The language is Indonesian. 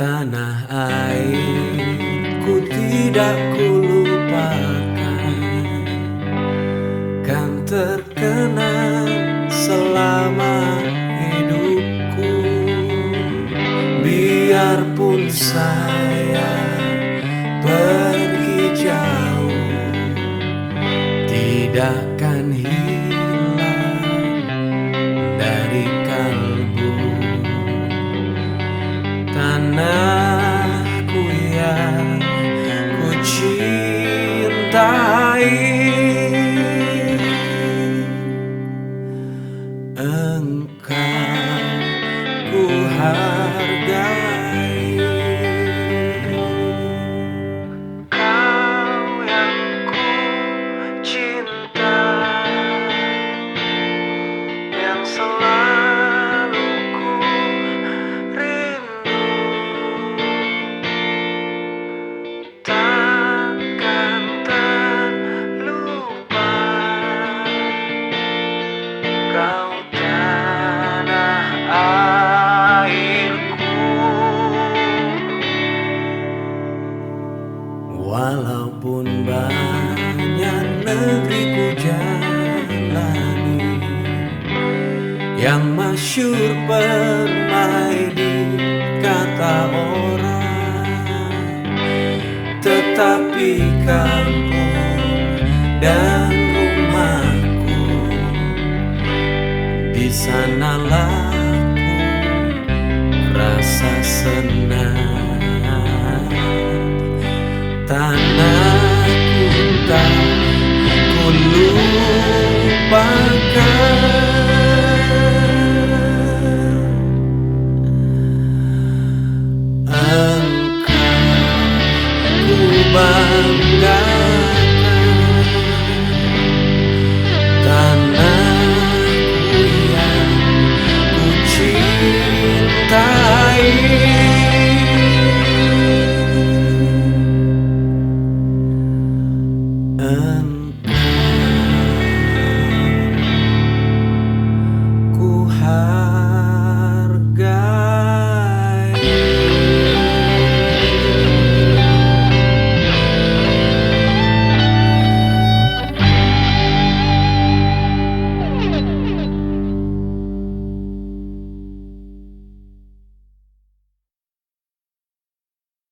tanah airku tidak kulupakan. Kan terkenang selama hidupku. Biarpun saya pergi jauh tidak akan hilang ku hargai Walaupun banyak negeri ku jalani Yang masyur permai di kata orang Tetapi kampung dan rumahku di sanalah ku rasa senang bang